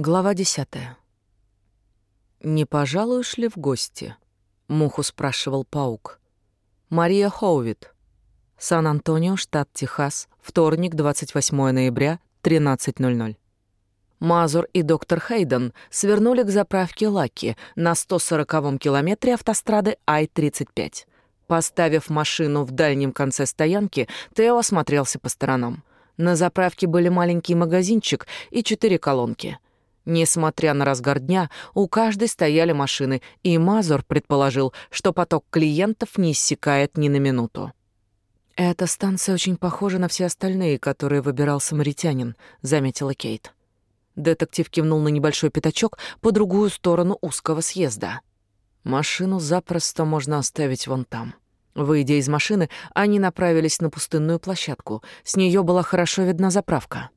Глава десятая. «Не пожалуешь ли в гости?» — муху спрашивал паук. «Мария Хоувит. Сан-Антонио, штат Техас. Вторник, 28 ноября, 13.00». Мазур и доктор Хейден свернули к заправке Лаки на 140-м километре автострады Ай-35. Поставив машину в дальнем конце стоянки, Тео осмотрелся по сторонам. На заправке были маленький магазинчик и четыре колонки — Несмотря на разгар дня, у каждой стояли машины, и Мазур предположил, что поток клиентов не иссякает ни на минуту. «Эта станция очень похожа на все остальные, которые выбирал самаритянин», — заметила Кейт. Детектив кивнул на небольшой пятачок по другую сторону узкого съезда. «Машину запросто можно оставить вон там». Выйдя из машины, они направились на пустынную площадку. С нее была хорошо видна заправка.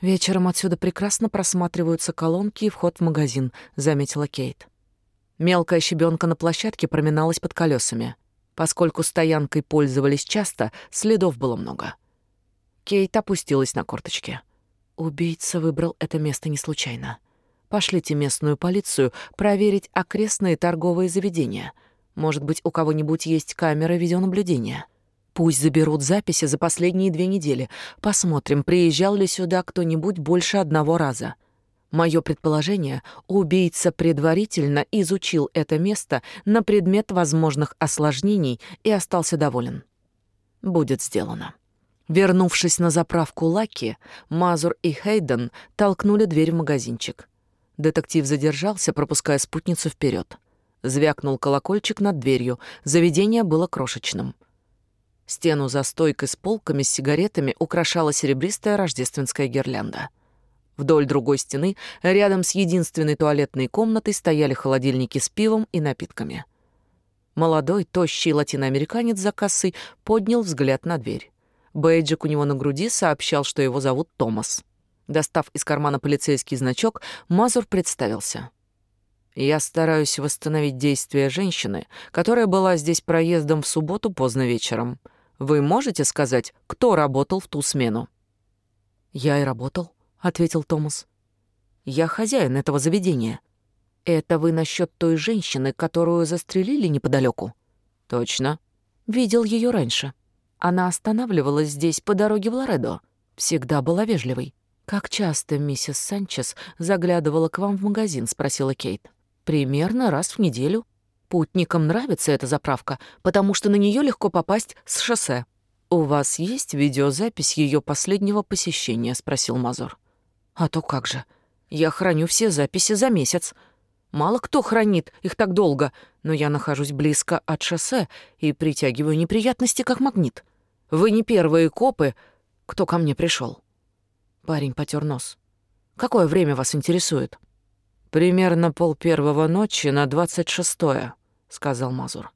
Вечером отсюда прекрасно просматриваются колонки и вход в магазин, заметила Кейт. Мелкая щебенка на площадке проминалась под колесами. Поскольку стоянкой пользовались часто, следов было много. Кейт опустилась на корточки. Убийца выбрал это место не случайно. Пошлите местную полицию проверить окрестные торговые заведения. Может быть, у кого-нибудь есть камеры видеонаблюдения. Пусть заберут записи за последние две недели. Посмотрим, приезжал ли сюда кто-нибудь больше одного раза. Мое предположение, убийца предварительно изучил это место на предмет возможных осложнений и остался доволен. Будет сделано. Вернувшись на заправку Лаки, Мазур и Хейден толкнули дверь в магазинчик. Детектив задержался, пропуская спутницу вперед. Звякнул колокольчик над дверью. Заведение было крошечным. Стену за стойкой с полками с сигаретами украшала серебристая рождественская гирлянда. Вдоль другой стены, рядом с единственной туалетной комнатой, стояли холодильники с пивом и напитками. Молодой, тощий латиноамериканец за кассой поднял взгляд на дверь. Бейджик у него на груди сообщал, что его зовут Томас. Достав из кармана полицейский значок, Мазур представился. «Я стараюсь восстановить действия женщины, которая была здесь проездом в субботу поздно вечером. Вы можете сказать, кто работал в ту смену?» «Я и работал», — ответил Томас. «Я хозяин этого заведения. Это вы насчет той женщины, которую застрелили неподалеку?» «Точно. Видел ее раньше. Она останавливалась здесь по дороге в Лоредо. Всегда была вежливой. «Как часто миссис Санчес заглядывала к вам в магазин?» — спросила Кейт. «Примерно раз в неделю. Путникам нравится эта заправка, потому что на нее легко попасть с шоссе. «У вас есть видеозапись ее последнего посещения?» — спросил Мазур. «А то как же. Я храню все записи за месяц. Мало кто хранит их так долго, но я нахожусь близко от шоссе и притягиваю неприятности как магнит. Вы не первые копы, кто ко мне пришел. Парень потер нос. «Какое время вас интересует?» «Примерно пол первого ночи на двадцать шестое», сказал Мазур.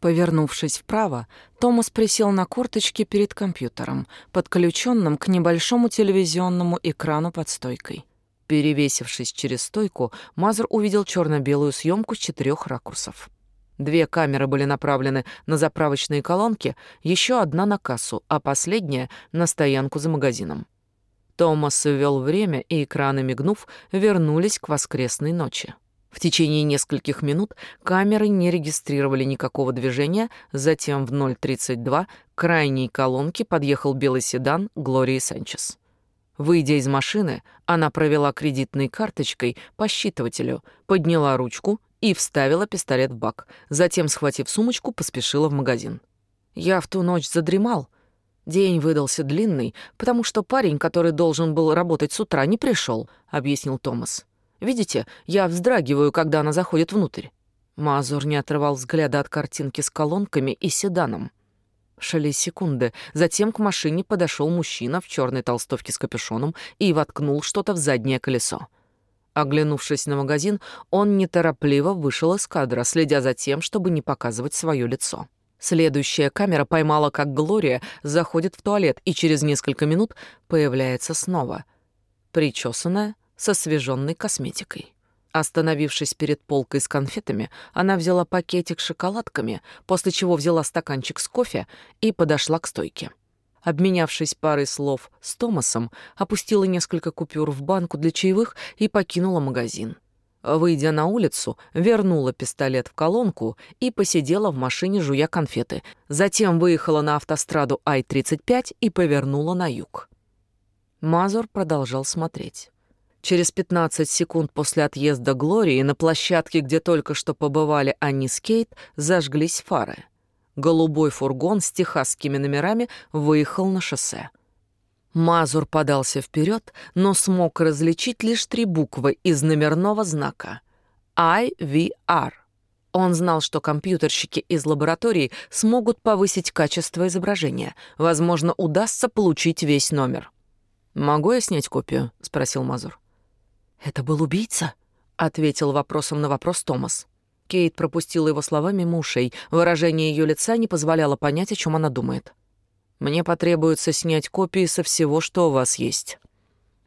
Повернувшись вправо, Томас присел на корточки перед компьютером, подключенным к небольшому телевизионному экрану под стойкой. Перевесившись через стойку, Мазур увидел черно-белую съемку с четырех ракурсов. Две камеры были направлены на заправочные колонки, еще одна на кассу, а последняя — на стоянку за магазином. Томас ввел время, и экраны, мигнув, вернулись к воскресной ночи. В течение нескольких минут камеры не регистрировали никакого движения, затем в 0.32 к крайней колонке подъехал белый седан Глории Санчес. Выйдя из машины, она провела кредитной карточкой по считывателю, подняла ручку и вставила пистолет в бак. Затем, схватив сумочку, поспешила в магазин. «Я в ту ночь задремал», День выдался длинный, потому что парень, который должен был работать с утра, не пришел, объяснил Томас. Видите, я вздрагиваю, когда она заходит внутрь. Мазур не отрывал взгляда от картинки с колонками и седаном. Шали секунды. Затем к машине подошел мужчина в черной толстовке с капюшоном и воткнул что-то в заднее колесо. Оглянувшись на магазин, он неторопливо вышел из кадра, следя за тем, чтобы не показывать свое лицо. Следующая камера поймала, как Глория заходит в туалет и через несколько минут появляется снова. Причесанная, с освеженной косметикой. Остановившись перед полкой с конфетами, она взяла пакетик с шоколадками, после чего взяла стаканчик с кофе и подошла к стойке. Обменявшись парой слов с Томасом, опустила несколько купюр в банку для чаевых и покинула магазин. Выйдя на улицу, вернула пистолет в колонку и посидела в машине, жуя конфеты. Затем выехала на автостраду Ай-35 и повернула на юг. Мазур продолжал смотреть. Через 15 секунд после отъезда Глории на площадке, где только что побывали они с Кейт, зажглись фары. Голубой фургон с техасскими номерами выехал на шоссе. Мазур подался вперед, но смог различить лишь три буквы из номерного знака IVR. Он знал, что компьютерщики из лаборатории смогут повысить качество изображения. Возможно, удастся получить весь номер. «Могу я снять копию?» — спросил Мазур. «Это был убийца?» — ответил вопросом на вопрос Томас. Кейт пропустила его слова мимо. Выражение ее лица не позволяло понять, о чем она думает. «Мне потребуется снять копии со всего, что у вас есть».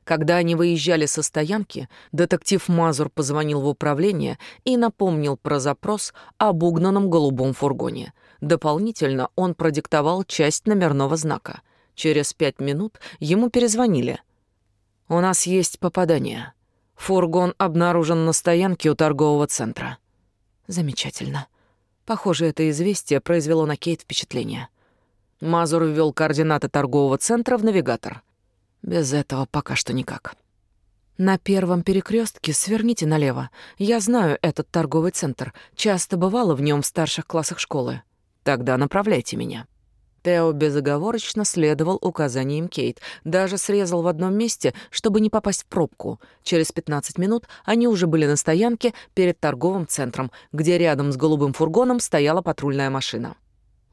Когда они выезжали со стоянки, детектив Мазур позвонил в управление и напомнил про запрос об угнанном голубом фургоне. Дополнительно он продиктовал часть номерного знака. Через пять минут ему перезвонили. «У нас есть попадание. Фургон обнаружен на стоянке у торгового центра». Замечательно. Похоже, это известие произвело на Кейт впечатление. Мазур ввел координаты торгового центра в навигатор. Без этого пока что никак. На первом перекрестке сверните налево. Я знаю этот торговый центр. Часто бывала в нем в старших классах школы. Тогда направляйте меня. Тео безоговорочно следовал указаниям Кейт, даже срезал в одном месте, чтобы не попасть в пробку. Через 15 минут они уже были на стоянке перед торговым центром, где рядом с голубым фургоном стояла патрульная машина.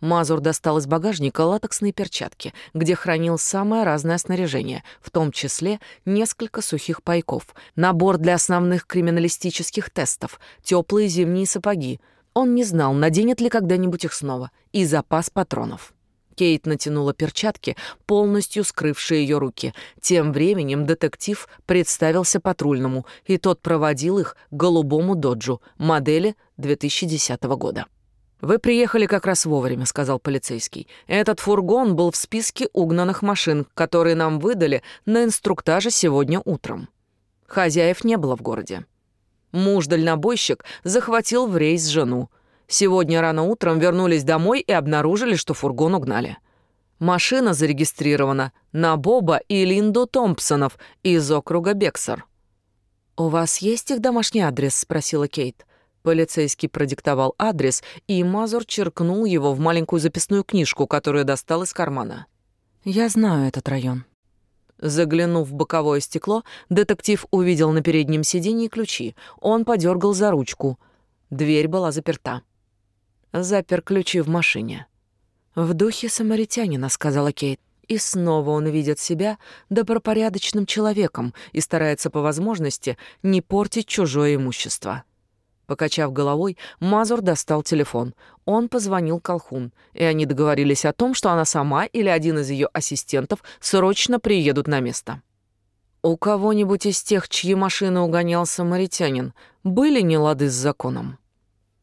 Мазур достал из багажника латексные перчатки, где хранил самое разное снаряжение, в том числе несколько сухих пайков, набор для основных криминалистических тестов, теплые зимние сапоги. Он не знал, наденет ли когда-нибудь их снова, и запас патронов. Кейт натянула перчатки, полностью скрывшие ее руки. Тем временем детектив представился патрульному, и тот проводил их к голубому доджу модели 2010 года. «Вы приехали как раз вовремя», — сказал полицейский. «Этот фургон был в списке угнанных машин, которые нам выдали на инструктаже сегодня утром. Хозяев не было в городе. Муж-дальнобойщик захватил в рейс жену. Сегодня рано утром вернулись домой и обнаружили, что фургон угнали. Машина зарегистрирована на Боба и Линду Томпсонов из округа Бексар. «У вас есть их домашний адрес?» — спросила Кейт. Полицейский продиктовал адрес, и Мазур черкнул его в маленькую записную книжку, которую достал из кармана. «Я знаю этот район». Заглянув в боковое стекло, детектив увидел на переднем сиденье ключи. Он подергал за ручку. Дверь была заперта запер ключи в машине. «В духе самаритянина», — сказала Кейт. И снова он видит себя добропорядочным человеком и старается по возможности не портить чужое имущество. Покачав головой, Мазур достал телефон. Он позвонил Колхун, и они договорились о том, что она сама или один из ее ассистентов срочно приедут на место. У кого-нибудь из тех, чьи машины угонял самаритянин, были нелады с законом?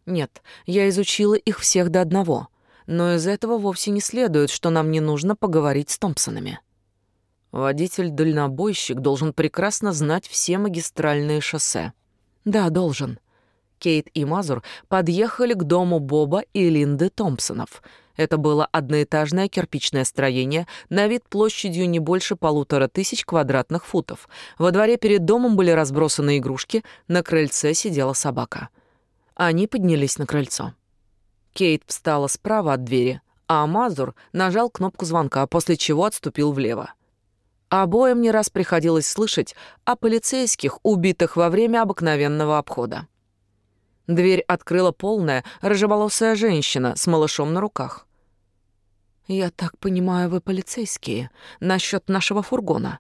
Нет, я изучила их всех до одного. Но из этого вовсе не следует, что нам не нужно поговорить с Томпсонами. Водитель-дальнобойщик должен прекрасно знать все магистральные шоссе. Да, должен. Кейт и Мазур подъехали к дому Боба и Линды Томпсонов. Это было одноэтажное кирпичное строение, на вид площадью не больше полутора тысяч квадратных футов. Во дворе перед домом были разбросаны игрушки, на крыльце сидела собака. Они поднялись на крыльцо. Кейт встала справа от двери, а Мазур нажал кнопку звонка, после чего отступил влево. Обоим не раз приходилось слышать о полицейских, убитых во время обыкновенного обхода. Дверь открыла полная, рыжеволосая женщина с малышом на руках. «Я так понимаю, вы полицейские. Насчет нашего фургона».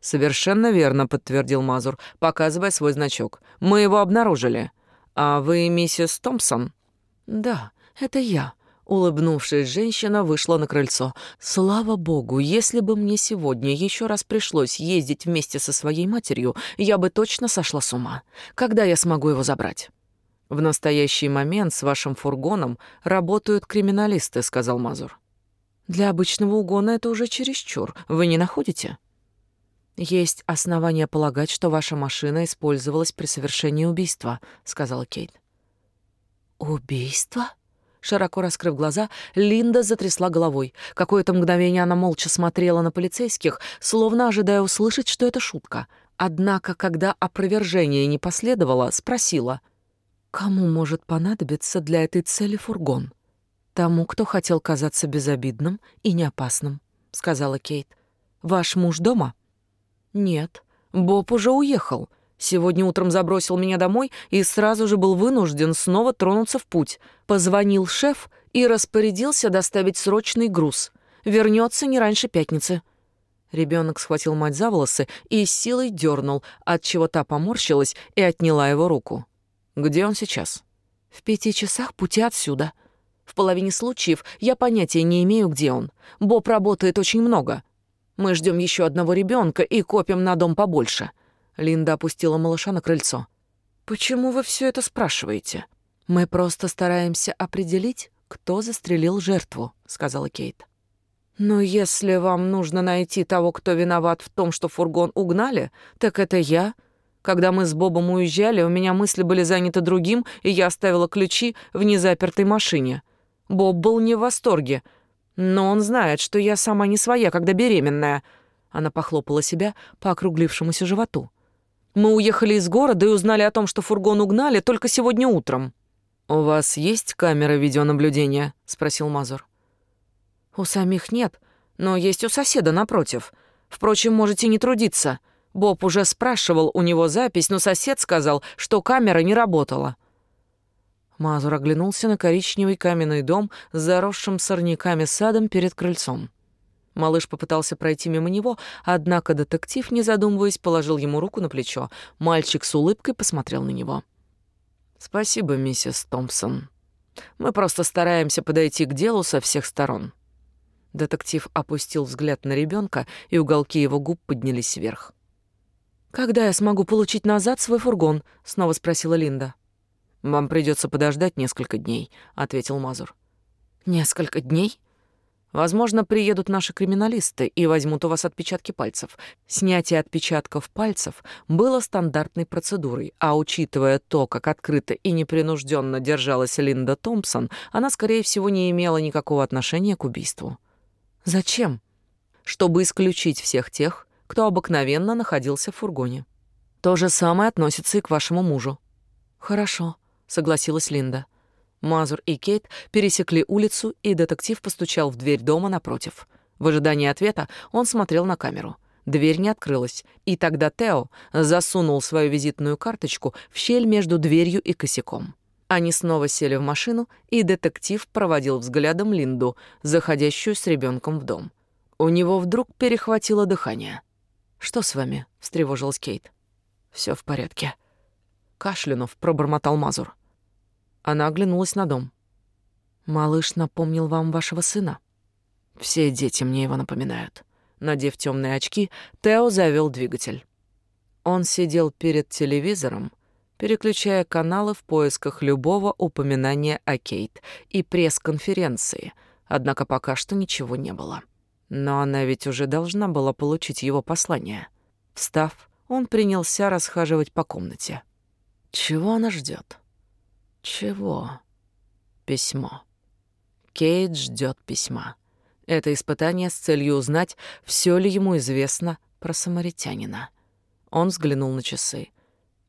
«Совершенно верно», — подтвердил Мазур, показывая свой значок. «Мы его обнаружили». «А вы миссис Томпсон?» «Да, это я», Улыбнувшись, женщина вышла на крыльцо. «Слава богу, если бы мне сегодня еще раз пришлось ездить вместе со своей матерью, я бы точно сошла с ума. Когда я смогу его забрать?» «В настоящий момент с вашим фургоном работают криминалисты», — сказал Мазур. Для обычного угона это уже чересчур. Вы не находите? Есть основания полагать, что ваша машина использовалась при совершении убийства, сказала Кейт. Убийство? Широко раскрыв глаза, Линда затрясла головой. Какое-то мгновение она молча смотрела на полицейских, словно ожидая услышать, что это шутка. Однако, когда опровержение не последовало, спросила, «Кому может понадобиться для этой цели фургон?» «Тому, кто хотел казаться безобидным и неопасным», — сказала Кейт. «Ваш муж дома?» «Нет, Боб уже уехал. Сегодня утром забросил меня домой и сразу же был вынужден снова тронуться в путь. Позвонил шеф и распорядился доставить срочный груз. Вернется не раньше пятницы. Ребенок схватил мать за волосы и силой дернул, отчего та поморщилась и отняла его руку. «Где он сейчас?» «В пяти часах пути отсюда. В половине случаев я понятия не имею, где он. Боб работает очень много. Мы ждем еще одного ребенка и копим на дом побольше. Линда опустила малыша на крыльцо. «Почему вы все это спрашиваете?» «Мы просто стараемся определить, кто застрелил жертву», — сказала Кейт. «Но если вам нужно найти того, кто виноват в том, что фургон угнали, так это я. Когда мы с Бобом уезжали, у меня мысли были заняты другим, и я оставила ключи в незапертой машине. Боб был не в восторге, но он знает, что я сама не своя, когда беременная». Она похлопала себя по округлившемуся животу. Мы уехали из города и узнали о том, что фургон угнали только сегодня утром. У вас есть камера видеонаблюдения? спросил Мазур. У самих нет, но есть у соседа напротив. Впрочем, можете не трудиться. Боб уже спрашивал у него запись, но сосед сказал, что камера не работала. Мазур оглянулся на коричневый каменный дом с заросшим сорняками садом перед крыльцом. Малыш попытался пройти мимо него, однако детектив, не задумываясь, положил ему руку на плечо. Мальчик с улыбкой посмотрел на него. «Спасибо, миссис Томпсон. Мы просто стараемся подойти к делу со всех сторон». Детектив опустил взгляд на ребенка, и уголки его губ поднялись вверх. «Когда я смогу получить назад свой фургон?» — снова спросила Линда. «Вам придется подождать несколько дней», — ответил Мазур. «Несколько дней?» Возможно, приедут наши криминалисты и возьмут у вас отпечатки пальцев. Снятие отпечатков пальцев было стандартной процедурой, а учитывая то, как открыто и непринужденно держалась Линда Томпсон, она, скорее всего, не имела никакого отношения к убийству. Зачем? Чтобы исключить всех тех, кто обыкновенно находился в фургоне. То же самое относится и к вашему мужу. Хорошо, согласилась Линда. Мазур и Кейт пересекли улицу, и детектив постучал в дверь дома напротив. В ожидании ответа он смотрел на камеру. Дверь не открылась, и тогда Тео засунул свою визитную карточку в щель между дверью и косяком. Они снова сели в машину, и детектив проводил взглядом Линду, заходящую с ребенком в дом. У него вдруг перехватило дыхание. «Что с вами?» — встревожилась Кейт. Все в порядке». Кашлянув пробормотал Мазур. Она оглянулась на дом. «Малыш напомнил вам вашего сына?» «Все дети мне его напоминают». Надев темные очки, Тео завел двигатель. Он сидел перед телевизором, переключая каналы в поисках любого упоминания о Кейт и пресс-конференции, однако пока что ничего не было. Но она ведь уже должна была получить его послание. Встав, он принялся расхаживать по комнате. Чего она ждет? Чего? Письмо. Кейт ждет письма. Это испытание с целью узнать, все ли ему известно про самаритянина. Он взглянул на часы.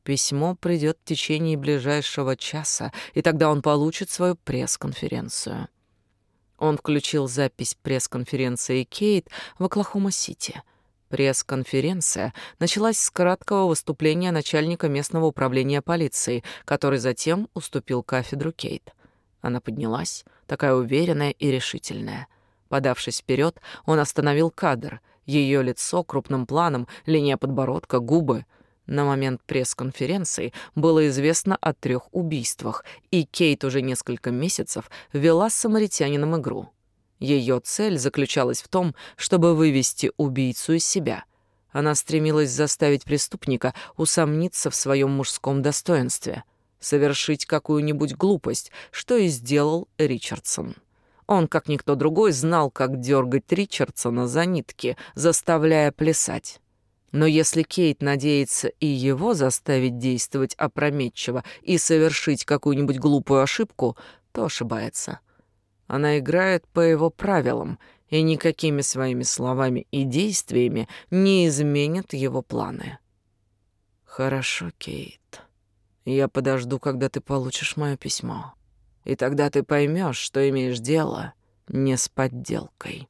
Письмо придет в течение ближайшего часа, и тогда он получит свою пресс-конференцию. Он включил запись пресс-конференции Кейт в Оклахома-Сити — Пресс-конференция началась с краткого выступления начальника местного управления полиции, который затем уступил кафедру Кейт. Она поднялась, такая уверенная и решительная. Подавшись вперед, он остановил кадр. Ее лицо крупным планом, линия подбородка, губы. На момент пресс-конференции было известно о трех убийствах, и Кейт уже несколько месяцев вела с самаритянином игру. Ее цель заключалась в том, чтобы вывести убийцу из себя. Она стремилась заставить преступника усомниться в своем мужском достоинстве, совершить какую-нибудь глупость, что и сделал Ричардсон. Он, как никто другой, знал, как дергать Ричардсона за нитки, заставляя плясать. Но если Кейт надеется и его заставить действовать опрометчиво и совершить какую-нибудь глупую ошибку, то ошибается. Она играет по его правилам и никакими своими словами и действиями не изменит его планы. Хорошо, Кейт. Я подожду, когда ты получишь мое письмо. И тогда ты поймешь, что имеешь дело не с подделкой.